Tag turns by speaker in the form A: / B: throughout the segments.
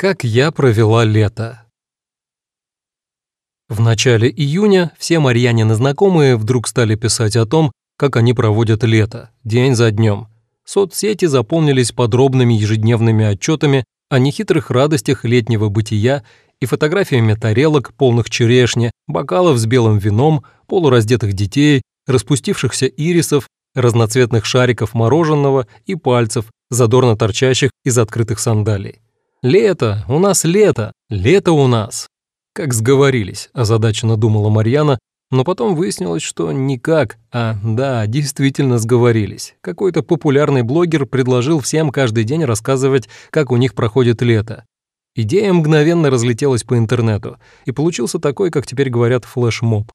A: Как я провела лето. В начале июня все Марьянины знакомые вдруг стали писать о том, как они проводят лето, день за днем. Соцсети заполнились подробными ежедневными отчетами о нехитрых радостях летнего бытия и фотографиями тарелок, полных черешни, бокалов с белым вином, полураздетых детей, распустившихся ирисов, разноцветных шариков мороженого и пальцев, задорно торчащих из открытых сандалий. «Лето! У нас лето! Лето у нас!» Как сговорились, озадаченно думала Марьяна, но потом выяснилось, что никак, а да, действительно сговорились. Какой-то популярный блогер предложил всем каждый день рассказывать, как у них проходит лето. Идея мгновенно разлетелась по интернету, и получился такой, как теперь говорят, флешмоб.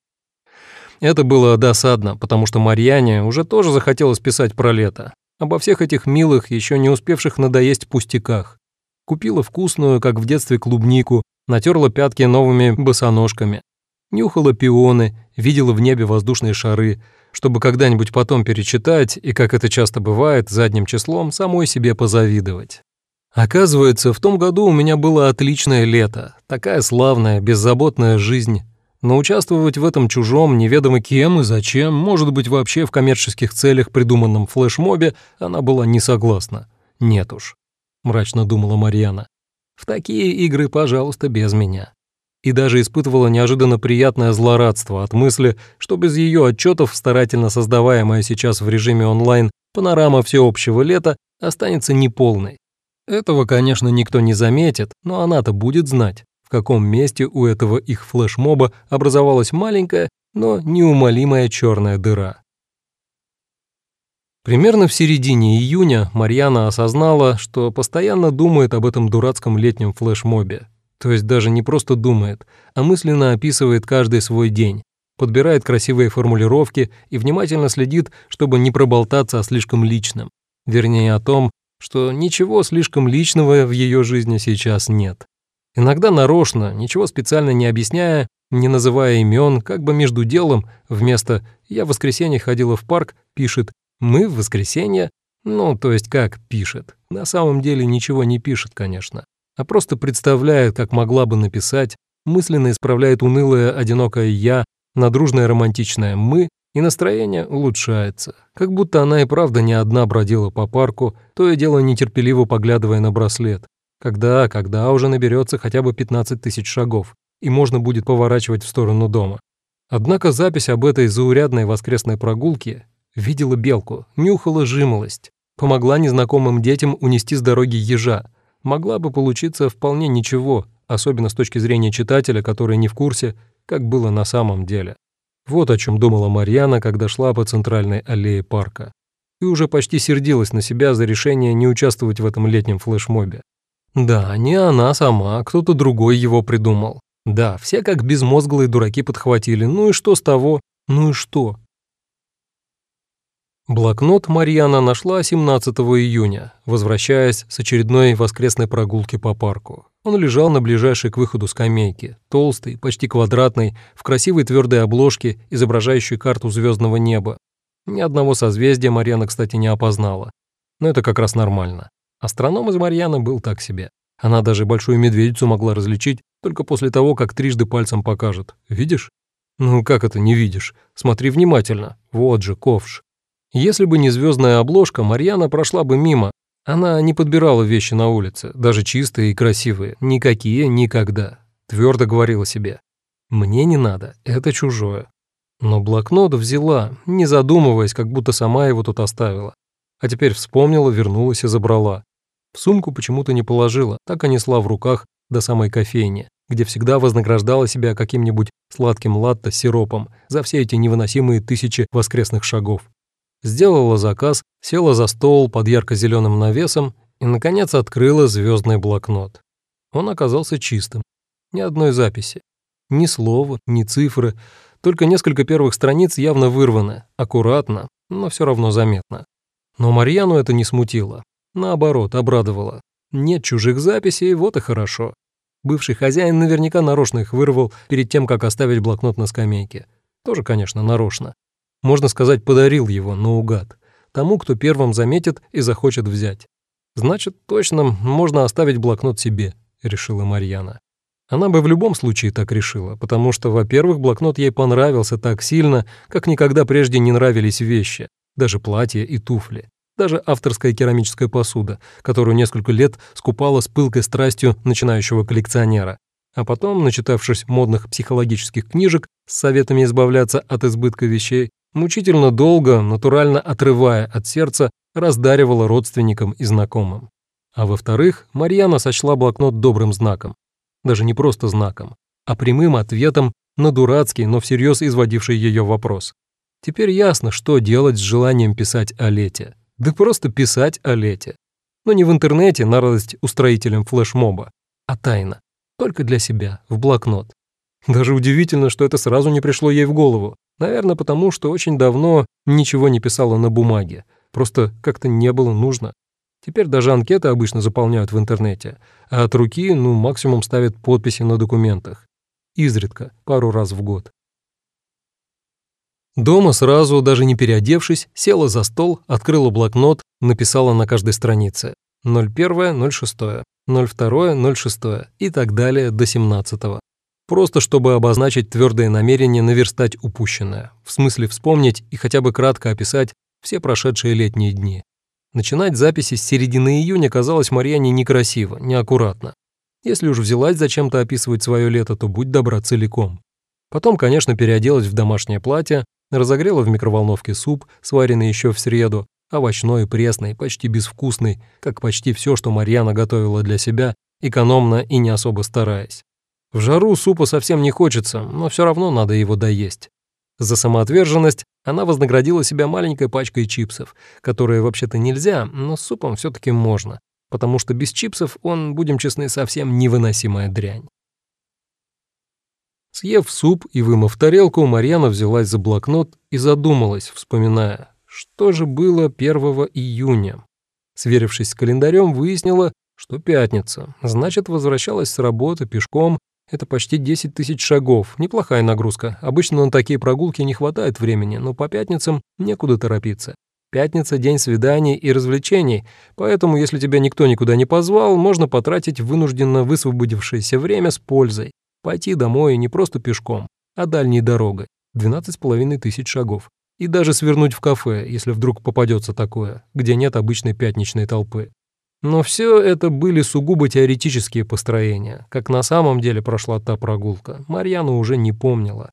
A: Это было досадно, потому что Марьяне уже тоже захотелось писать про лето, обо всех этих милых, еще не успевших надоесть пустяках. Купила вкусную, как в детстве, клубнику, натерла пятки новыми босоножками, нюхала пионы, видела в небе воздушные шары, чтобы когда-нибудь потом перечитать и, как это часто бывает, задним числом самой себе позавидовать. Оказывается, в том году у меня было отличное лето, такая славная, беззаботная жизнь. Но участвовать в этом чужом, неведомо кем и зачем, может быть, вообще в коммерческих целях придуманном флешмобе, она была не согласна. Нет уж мрачно думала Марьяна. В такие игры, пожалуйста, без меня. И даже испытывала неожиданно приятное злорадство от мысли, что без ее отчетов, старательно создаваемая сейчас в режиме онлайн, панорама всеобщего лета останется неполной. Этого, конечно, никто не заметит, но она-то будет знать, в каком месте у этого их флешмоба образовалась маленькая, но неумолимая черная дыра. Примерно в середине июня Марьяна осознала, что постоянно думает об этом дурацком летнем флешмобе. То есть даже не просто думает, а мысленно описывает каждый свой день, подбирает красивые формулировки и внимательно следит, чтобы не проболтаться о слишком личном. Вернее, о том, что ничего слишком личного в ее жизни сейчас нет. Иногда нарочно, ничего специально не объясняя, не называя имен, как бы между делом, вместо «я в воскресенье ходила в парк» пишет мы в воскресенье, ну, то есть как пишет. На самом деле ничего не пишет, конечно, а просто представляет, как могла бы написать, мысленно исправляет унылое одинокое «я» на дружное романтичное «мы», и настроение улучшается. Как будто она и правда не одна бродила по парку, то и дело нетерпеливо поглядывая на браслет. Когда, когда уже наберется хотя бы 15 тысяч шагов, и можно будет поворачивать в сторону дома. Однако запись об этой заурядной воскресной прогулке Видела белку, нюхала жимолость. Помогла незнакомым детям унести с дороги ежа. Могла бы получиться вполне ничего, особенно с точки зрения читателя, который не в курсе, как было на самом деле. Вот о чем думала Марьяна, когда шла по центральной аллее парка. И уже почти сердилась на себя за решение не участвовать в этом летнем флешмобе. Да, не она сама, кто-то другой его придумал. Да, все как безмозглые дураки подхватили. Ну и что с того? Ну и что? Блокнот Марьяна нашла 17 июня, возвращаясь с очередной воскресной прогулки по парку. Он лежал на ближайшей к выходу скамейке, толстый, почти квадратный, в красивой твердой обложке, изображающей карту звездного неба. Ни одного созвездия Марьяна, кстати, не опознала. Но это как раз нормально. Астроном из Марьяны был так себе. Она даже большую медведицу могла различить только после того, как трижды пальцем покажет. Видишь? Ну как это не видишь? Смотри внимательно. Вот же ковш. Если бы не звездная обложка, Марьяна прошла бы мимо. Она не подбирала вещи на улице, даже чистые и красивые. Никакие никогда. Твердо говорила себе. «Мне не надо, это чужое». Но блокнот взяла, не задумываясь, как будто сама его тут оставила. А теперь вспомнила, вернулась и забрала. В сумку почему-то не положила, так и несла в руках до самой кофейни, где всегда вознаграждала себя каким-нибудь сладким латте с сиропом за все эти невыносимые тысячи воскресных шагов сделала заказ, села за стол под ярко-зеленым навесом и, наконец, открыла звездный блокнот. Он оказался чистым. Ни одной записи. Ни слова, ни цифры, только несколько первых страниц явно вырваны, аккуратно, но все равно заметно. Но Марьяну это не смутило. Наоборот, обрадовало. Нет чужих записей, вот и хорошо. Бывший хозяин наверняка нарочно их вырвал перед тем, как оставить блокнот на скамейке. Тоже, конечно, нарочно. Можно сказать, подарил его наугад. Тому, кто первым заметит и захочет взять. Значит, точно можно оставить блокнот себе. решила Марьяна. Она бы в любом случае так решила, потому что, во-первых, блокнот ей понравился так сильно, как никогда прежде не нравились вещи, даже платья и туфли, даже авторская керамическая посуда, которую несколько лет скупала с пылкой страстью начинающего коллекционера. А потом, начитавшись модных психологических книжек с советами избавляться от избытка вещей, мучительно долго, натурально отрывая от сердца, раздаривала родственникам и знакомым. А во-вторых, Марьяна сочла блокнот добрым знаком даже не просто знаком, а прямым ответом на дурацкий, но всерьез изводивший ее вопрос. Теперь ясно, что делать с желанием писать о лете. Да просто писать о лете. Но не в интернете на радость устроителям флешмоба, а тайно, только для себя, в блокнот. Даже удивительно, что это сразу не пришло ей в голову. Наверное, потому что очень давно ничего не писала на бумаге. Просто как-то не было нужно. Теперь даже анкеты обычно заполняют в интернете, а от руки, ну, максимум ставят подписи на документах. Изредка, пару раз в год. Дома сразу, даже не переодевшись, села за стол, открыла блокнот, написала на каждой странице 01, 06, 02, 06 и так далее до 17 -го. Просто чтобы обозначить твердое намерение наверстать упущенное, в смысле вспомнить и хотя бы кратко описать все прошедшие летние дни. Начинать записи с середины июня казалось Марьяне некрасиво, неаккуратно. Если уж взялась зачем-то описывать свое лето, то будь добра целиком. Потом, конечно, переоделась в домашнее платье, разогрела в микроволновке суп, сваренный еще в среду, овощной, пресный, почти безвкусный, как почти все, что Марьяна готовила для себя, экономно и не особо стараясь. В жару супа совсем не хочется, но все равно надо его доесть. За самоотверженность она вознаградила себя маленькой пачкой чипсов, которые вообще-то нельзя, но с супом все таки можно, потому что без чипсов он, будем честны, совсем невыносимая дрянь. Съев суп и вымыв тарелку, Марьяна взялась за блокнот и задумалась, вспоминая, что же было 1 июня. Сверившись с календарем, выяснила, что пятница, значит, возвращалась с работы пешком это почти 10 тысяч шагов, неплохая нагрузка. Обычно на такие прогулки не хватает времени, но по пятницам некуда торопиться. Пятница – день свиданий и развлечений, поэтому если тебя никто никуда не позвал, можно потратить вынужденно высвободившееся время с пользой. Пойти домой не просто пешком, а дальней дорогой – 12,5 тысяч шагов. И даже свернуть в кафе, если вдруг попадется такое, где нет обычной пятничной толпы. Но все это были сугубо теоретические построения. Как на самом деле прошла та прогулка, Марьяна уже не помнила.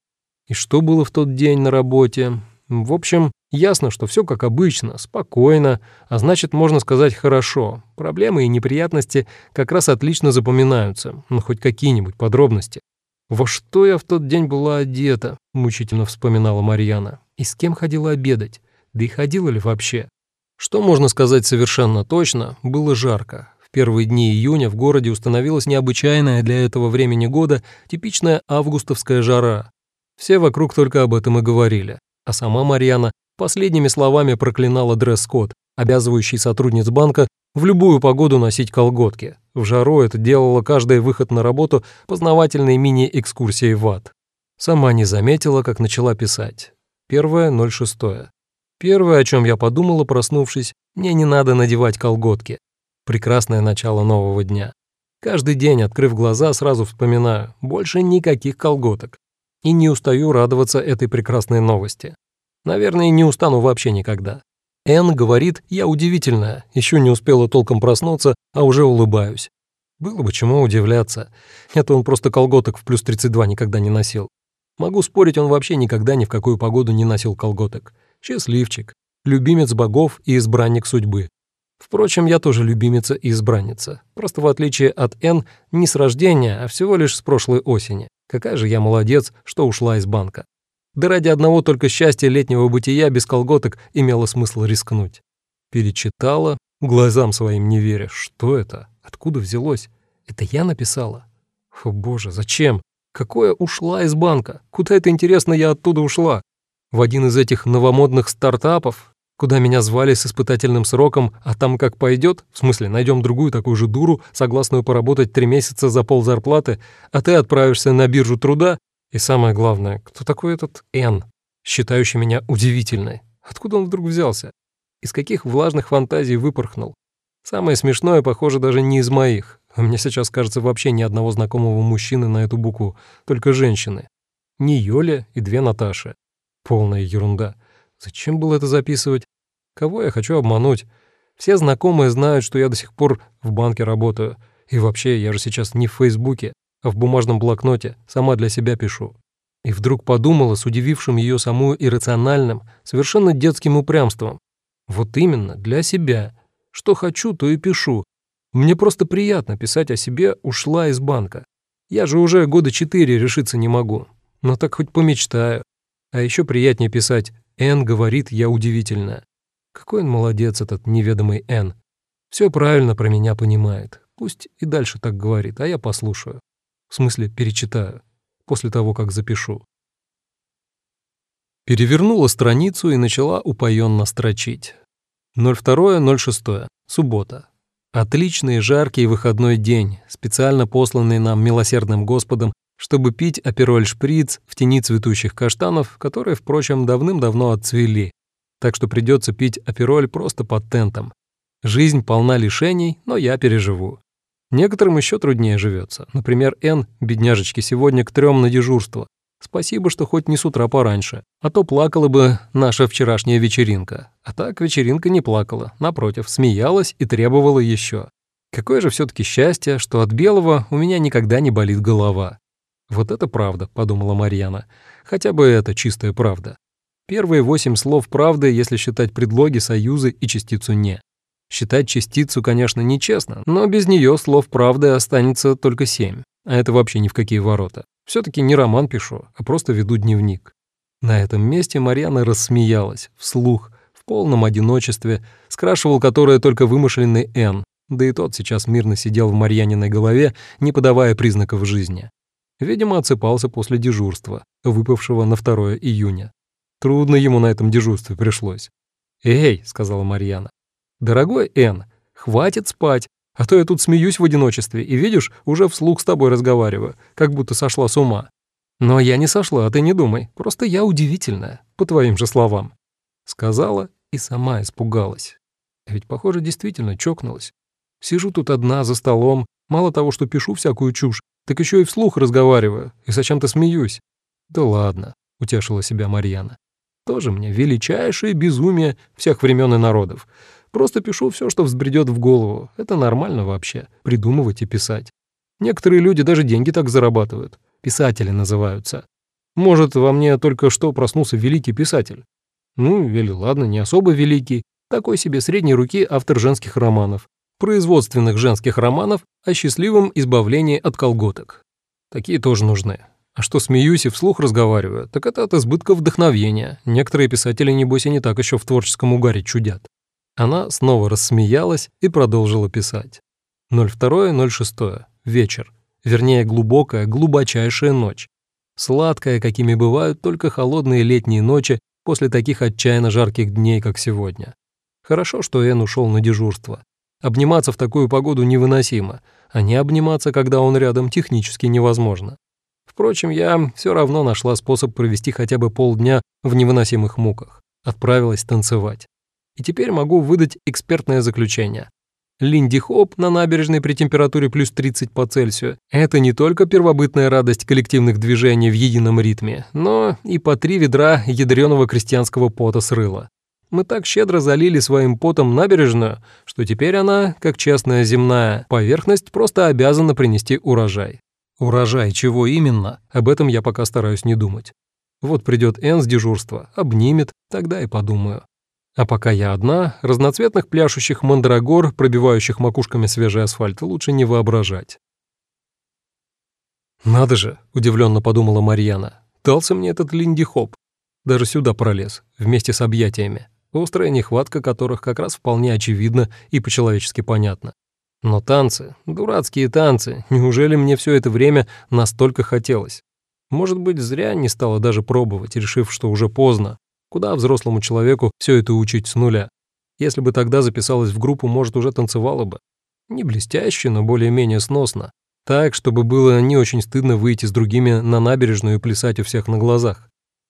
A: И что было в тот день на работе? В общем, ясно, что все как обычно, спокойно, а значит, можно сказать хорошо. Проблемы и неприятности как раз отлично запоминаются, ну хоть какие-нибудь подробности. «Во что я в тот день была одета?» – мучительно вспоминала Марьяна. «И с кем ходила обедать? Да и ходила ли вообще?» Что можно сказать совершенно точно, было жарко. В первые дни июня в городе установилась необычайная для этого времени года типичная августовская жара. Все вокруг только об этом и говорили. А сама Марьяна последними словами проклинала дресс-код, обязывающий сотрудниц банка в любую погоду носить колготки. В жару это делало каждый выход на работу познавательной мини-экскурсией в ад. Сама не заметила, как начала писать. Первое, 06. Первое, о чем я подумала, проснувшись, мне не надо надевать колготки. Прекрасное начало нового дня. Каждый день, открыв глаза, сразу вспоминаю, больше никаких колготок. И не устаю радоваться этой прекрасной новости. Наверное, не устану вообще никогда. Эн говорит, я удивительная, еще не успела толком проснуться, а уже улыбаюсь. Было бы чему удивляться. Это он просто колготок в плюс 32 никогда не носил. Могу спорить, он вообще никогда ни в какую погоду не носил колготок. Счастливчик, любимец богов и избранник судьбы. Впрочем, я тоже любимица и избранница. Просто в отличие от Н, не с рождения, а всего лишь с прошлой осени. Какая же я молодец, что ушла из банка. Да ради одного только счастья летнего бытия без колготок имело смысл рискнуть. Перечитала, глазам своим не веря. Что это? Откуда взялось? Это я написала? О боже, зачем? Какое ушла из банка? Куда это, интересно, я оттуда ушла? В один из этих новомодных стартапов, куда меня звали с испытательным сроком, а там как пойдет, в смысле, найдем другую такую же дуру, согласную поработать три месяца за пол зарплаты, а ты отправишься на биржу труда, и самое главное, кто такой этот Н, считающий меня удивительной? Откуда он вдруг взялся? Из каких влажных фантазий выпорхнул? Самое смешное, похоже, даже не из моих. Мне сейчас кажется вообще ни одного знакомого мужчины на эту букву, только женщины. Не Йоля и две Наташи. Полная ерунда. Зачем было это записывать? Кого я хочу обмануть? Все знакомые знают, что я до сих пор в банке работаю. И вообще, я же сейчас не в Фейсбуке, а в бумажном блокноте, сама для себя пишу. И вдруг подумала с удивившим ее самую иррациональным, совершенно детским упрямством. Вот именно, для себя. Что хочу, то и пишу. Мне просто приятно писать о себе «ушла из банка». Я же уже года четыре решиться не могу. Но так хоть помечтаю. А еще приятнее писать «Н говорит, я удивительная». Какой он молодец, этот неведомый Н. Все правильно про меня понимает. Пусть и дальше так говорит, а я послушаю. В смысле, перечитаю. После того, как запишу. Перевернула страницу и начала упоенно строчить. 02.06. Суббота. Отличный жаркий выходной день, специально посланный нам милосердным Господом, чтобы пить апероль-шприц в тени цветущих каштанов, которые, впрочем, давным-давно отцвели, так что придется пить апероль просто под тентом. Жизнь полна лишений, но я переживу. Некоторым еще труднее живется. Например, Н, бедняжечки, сегодня к трем на дежурство. Спасибо, что хоть не с утра пораньше, а то плакала бы наша вчерашняя вечеринка. А так вечеринка не плакала, напротив, смеялась и требовала еще. Какое же все таки счастье, что от белого у меня никогда не болит голова. Вот это правда, подумала Марьяна. Хотя бы это чистая правда. Первые восемь слов правды, если считать предлоги, союзы и частицу «не». Считать частицу, конечно, нечестно, но без нее слов правды останется только семь. А это вообще ни в какие ворота. все таки не роман пишу, а просто веду дневник. На этом месте Марьяна рассмеялась, вслух, в полном одиночестве, скрашивал которое только вымышленный «Н», да и тот сейчас мирно сидел в Марьяниной голове, не подавая признаков жизни. Видимо, отсыпался после дежурства, выпавшего на 2 июня. Трудно ему на этом дежурстве пришлось. «Эй», — сказала Марьяна, — «дорогой Н, хватит спать, а то я тут смеюсь в одиночестве и, видишь, уже вслух с тобой разговариваю, как будто сошла с ума. Но я не сошла, а ты не думай, просто я удивительная, по твоим же словам». Сказала и сама испугалась. А ведь, похоже, действительно чокнулась. Сижу тут одна за столом, мало того, что пишу всякую чушь, так еще и вслух разговариваю, и зачем-то смеюсь. Да ладно, утешила себя Марьяна. Тоже мне величайшее безумие всех времен и народов. Просто пишу все, что взбредет в голову. Это нормально вообще, придумывать и писать. Некоторые люди даже деньги так зарабатывают. Писатели называются. Может, во мне только что проснулся великий писатель. Ну, или ладно, не особо великий. Такой себе средней руки автор женских романов. Производственных женских романов о счастливом избавлении от колготок. Такие тоже нужны. А что смеюсь и вслух разговариваю, так это от избытка вдохновения. Некоторые писатели, небось, и не так еще в творческом угаре чудят. Она снова рассмеялась и продолжила писать. 02.06. Вечер. Вернее, глубокая, глубочайшая ночь. Сладкая, какими бывают только холодные летние ночи после таких отчаянно жарких дней, как сегодня. Хорошо, что Эн ушел на дежурство. Обниматься в такую погоду невыносимо, а не обниматься, когда он рядом, технически невозможно. Впрочем, я все равно нашла способ провести хотя бы полдня в невыносимых муках. Отправилась танцевать. И теперь могу выдать экспертное заключение. Линди Хоп на набережной при температуре плюс 30 по Цельсию – это не только первобытная радость коллективных движений в едином ритме, но и по три ведра ядреного крестьянского пота с. Мы так щедро залили своим потом набережную, что теперь она, как честная земная поверхность, просто обязана принести урожай. Урожай чего именно, об этом я пока стараюсь не думать. Вот придет Эн с дежурства, обнимет, тогда и подумаю. А пока я одна, разноцветных пляшущих мандрагор, пробивающих макушками свежий асфальт, лучше не воображать. «Надо же», — удивленно подумала Марьяна, — «дался мне этот линди-хоп. Даже сюда пролез, вместе с объятиями, острая нехватка которых как раз вполне очевидна и по-человечески понятна. Но танцы, дурацкие танцы, неужели мне все это время настолько хотелось? Может быть, зря не стала даже пробовать, решив, что уже поздно. Куда взрослому человеку все это учить с нуля? Если бы тогда записалась в группу, может, уже танцевала бы. Не блестяще, но более-менее сносно. Так, чтобы было не очень стыдно выйти с другими на набережную и плясать у всех на глазах.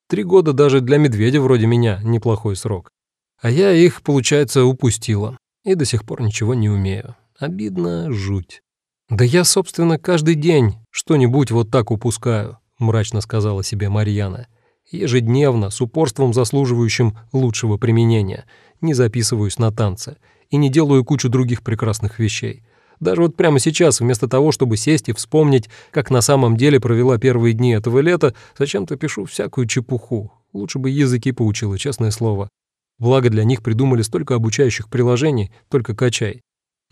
A: Три года даже для медведя вроде меня неплохой срок. А я их, получается, упустила. И до сих пор ничего не умею. Обидно жуть. «Да я, собственно, каждый день что-нибудь вот так упускаю», — мрачно сказала себе Марьяна. «Ежедневно, с упорством заслуживающим лучшего применения, не записываюсь на танцы и не делаю кучу других прекрасных вещей. Даже вот прямо сейчас, вместо того, чтобы сесть и вспомнить, как на самом деле провела первые дни этого лета, зачем-то пишу всякую чепуху. Лучше бы языки поучила, честное слово. Благо для них придумали столько обучающих приложений, только качай.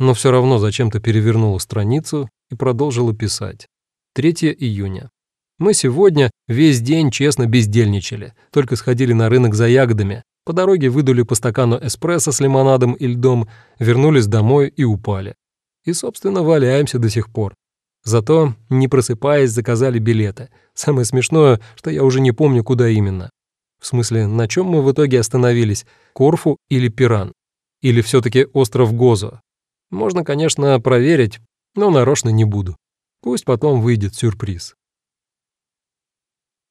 A: Но все равно зачем-то перевернула страницу и продолжила писать. 3 июня. Мы сегодня весь день честно бездельничали, только сходили на рынок за ягодами, по дороге выдули по стакану эспрессо с лимонадом и льдом, вернулись домой и упали. И, собственно, валяемся до сих пор. Зато, не просыпаясь, заказали билеты. Самое смешное, что я уже не помню, куда именно. В смысле, на чем мы в итоге остановились? Корфу или Пиран? Или все таки остров Гозо? Можно, конечно, проверить, но нарочно не буду. Пусть потом выйдет сюрприз.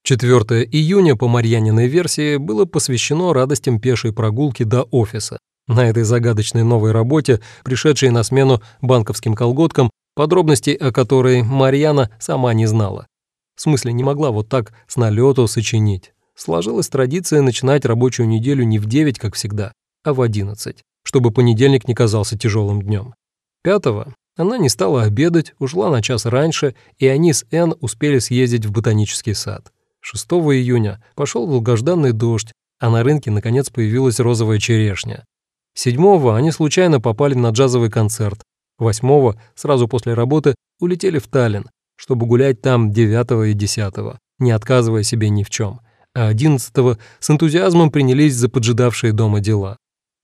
A: 4 июня по Марьяниной версии было посвящено радостям пешей прогулки до офиса. На этой загадочной новой работе, пришедшей на смену банковским колготкам, подробностей о которой Марьяна сама не знала. В смысле, не могла вот так с налету сочинить. Сложилась традиция начинать рабочую неделю не в 9, как всегда, а в 11, чтобы понедельник не казался тяжелым днем. Пятого она не стала обедать, ушла на час раньше, и они с Энн успели съездить в ботанический сад. 6 июня пошел долгожданный дождь, а на рынке наконец появилась розовая черешня. 7 они случайно попали на джазовый концерт. 8 сразу после работы улетели в Таллин, чтобы гулять там 9 и 10, не отказывая себе ни в чем а 11-го с энтузиазмом принялись за поджидавшие дома дела.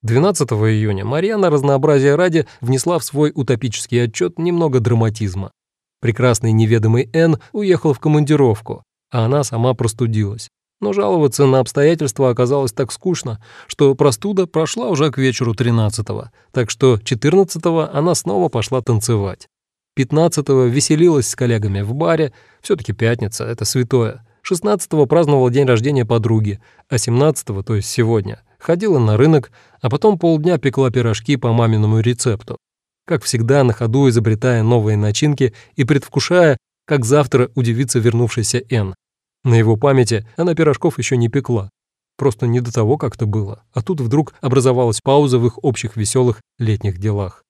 A: 12 июня Марьяна разнообразия ради внесла в свой утопический отчет немного драматизма. Прекрасный неведомый Н уехал в командировку, а она сама простудилась. Но жаловаться на обстоятельства оказалось так скучно, что простуда прошла уже к вечеру 13-го, так что 14-го она снова пошла танцевать. 15-го веселилась с коллегами в баре, все таки пятница, это святое. 16-го праздновала день рождения подруги, а 17-го, то есть сегодня, ходила на рынок, а потом полдня пекла пирожки по маминому рецепту. Как всегда, на ходу изобретая новые начинки и предвкушая, как завтра удивится вернувшийся Н. На его памяти она пирожков еще не пекла. Просто не до того как-то было. А тут вдруг образовалась пауза в их общих веселых летних делах.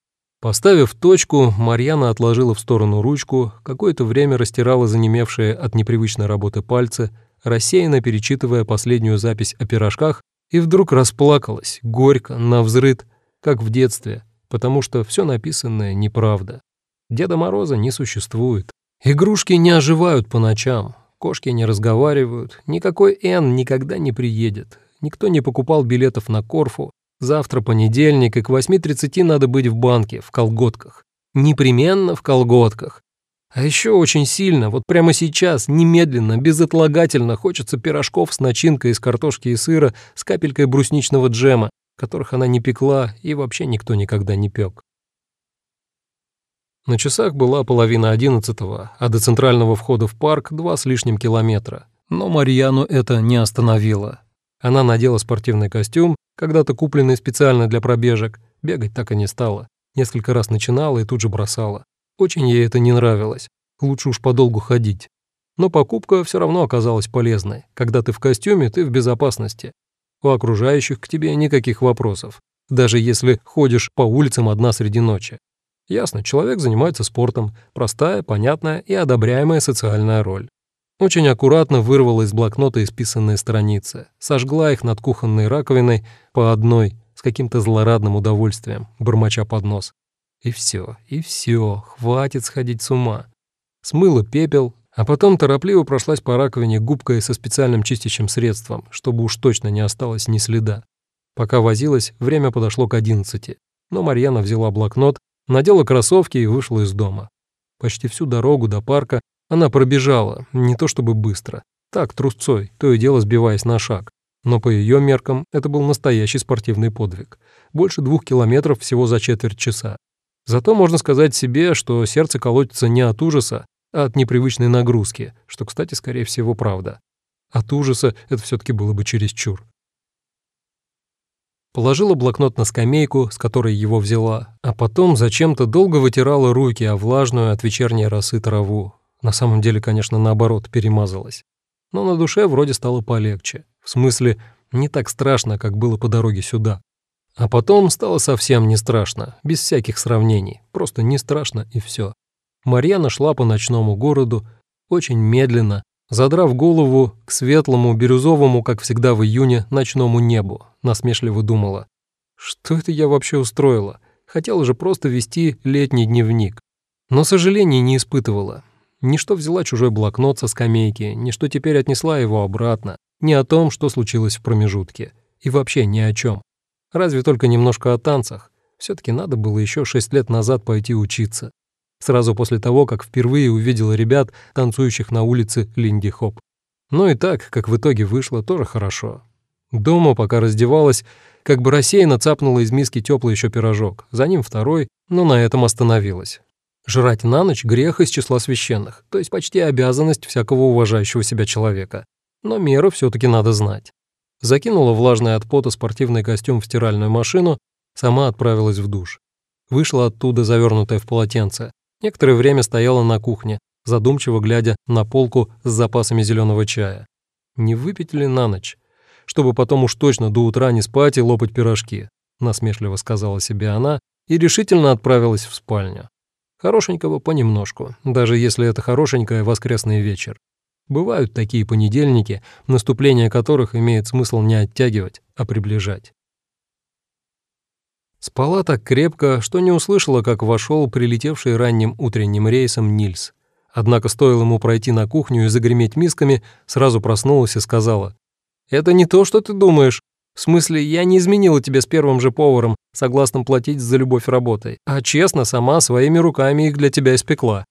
A: Поставив точку, Марьяна отложила в сторону ручку, какое-то время растирала занемевшие от непривычной работы пальцы, рассеянно перечитывая последнюю запись о пирожках, и вдруг расплакалась, горько, навзрыд, как в детстве, потому что все написанное неправда. Деда Мороза не существует. Игрушки не оживают по ночам, кошки не разговаривают, никакой Н никогда не приедет, никто не покупал билетов на Корфу, Завтра понедельник, и к 8.30 надо быть в банке, в колготках. Непременно в колготках. А еще очень сильно, вот прямо сейчас, немедленно, безотлагательно хочется пирожков с начинкой из картошки и сыра с капелькой брусничного джема, которых она не пекла и вообще никто никогда не пек. На часах была половина одиннадцатого, а до центрального входа в парк два с лишним километра. Но Марьяну это не остановило. Она надела спортивный костюм, когда-то купленный специально для пробежек. Бегать так и не стала. Несколько раз начинала и тут же бросала. Очень ей это не нравилось. Лучше уж подолгу ходить. Но покупка все равно оказалась полезной. Когда ты в костюме, ты в безопасности. У окружающих к тебе никаких вопросов. Даже если ходишь по улицам одна среди ночи. Ясно, человек занимается спортом. Простая, понятная и одобряемая социальная роль. Очень аккуратно вырвала из блокнота исписанные страницы, сожгла их над кухонной раковиной по одной, с каким-то злорадным удовольствием, бормоча под нос. И все, и все, хватит сходить с ума. Смыла пепел, а потом торопливо прошлась по раковине губкой со специальным чистящим средством, чтобы уж точно не осталось ни следа. Пока возилась, время подошло к одиннадцати. Но Марьяна взяла блокнот, надела кроссовки и вышла из дома. Почти всю дорогу до парка она пробежала, не то чтобы быстро, так, трусцой, то и дело сбиваясь на шаг. Но по ее меркам это был настоящий спортивный подвиг. Больше двух километров всего за четверть часа. Зато можно сказать себе, что сердце колотится не от ужаса, а от непривычной нагрузки, что, кстати, скорее всего, правда. От ужаса это все таки было бы чересчур. Положила блокнот на скамейку, с которой его взяла, а потом зачем-то долго вытирала руки о влажную от вечерней росы траву. На самом деле, конечно, наоборот, перемазалась. Но на душе вроде стало полегче. В смысле, не так страшно, как было по дороге сюда. А потом стало совсем не страшно, без всяких сравнений. Просто не страшно и все. Марьяна шла по ночному городу, очень медленно, задрав голову к светлому, бирюзовому, как всегда в июне, ночному небу, насмешливо думала. Что это я вообще устроила? Хотела же просто вести летний дневник. Но сожалений не испытывала. Ни что взяла чужой блокнот со скамейки, ни что теперь отнесла его обратно, ни о том, что случилось в промежутке. И вообще ни о чем. Разве только немножко о танцах. все таки надо было еще шесть лет назад пойти учиться сразу после того, как впервые увидела ребят, танцующих на улице Линди Хоп. Но и так, как в итоге вышло, тоже хорошо. Дома, пока раздевалась, как бы рассеянно цапнула из миски теплый еще пирожок, за ним второй, но на этом остановилась. Жрать на ночь – грех из числа священных, то есть почти обязанность всякого уважающего себя человека. Но меру все таки надо знать. Закинула влажный от пота спортивный костюм в стиральную машину, сама отправилась в душ. Вышла оттуда, завернутая в полотенце, Некоторое время стояла на кухне, задумчиво глядя на полку с запасами зеленого чая. Не выпить ли на ночь? Чтобы потом уж точно до утра не спать и лопать пирожки, насмешливо сказала себе она и решительно отправилась в спальню. Хорошенького понемножку, даже если это хорошенькое воскресный вечер. Бывают такие понедельники, наступление которых имеет смысл не оттягивать, а приближать. Спала так крепко, что не услышала, как вошел прилетевший ранним утренним рейсом Нильс. Однако стоило ему пройти на кухню и загреметь мисками, сразу проснулась и сказала. «Это не то, что ты думаешь. В смысле, я не изменила тебе с первым же поваром, согласным платить за любовь работой, а честно сама своими руками их для тебя испекла.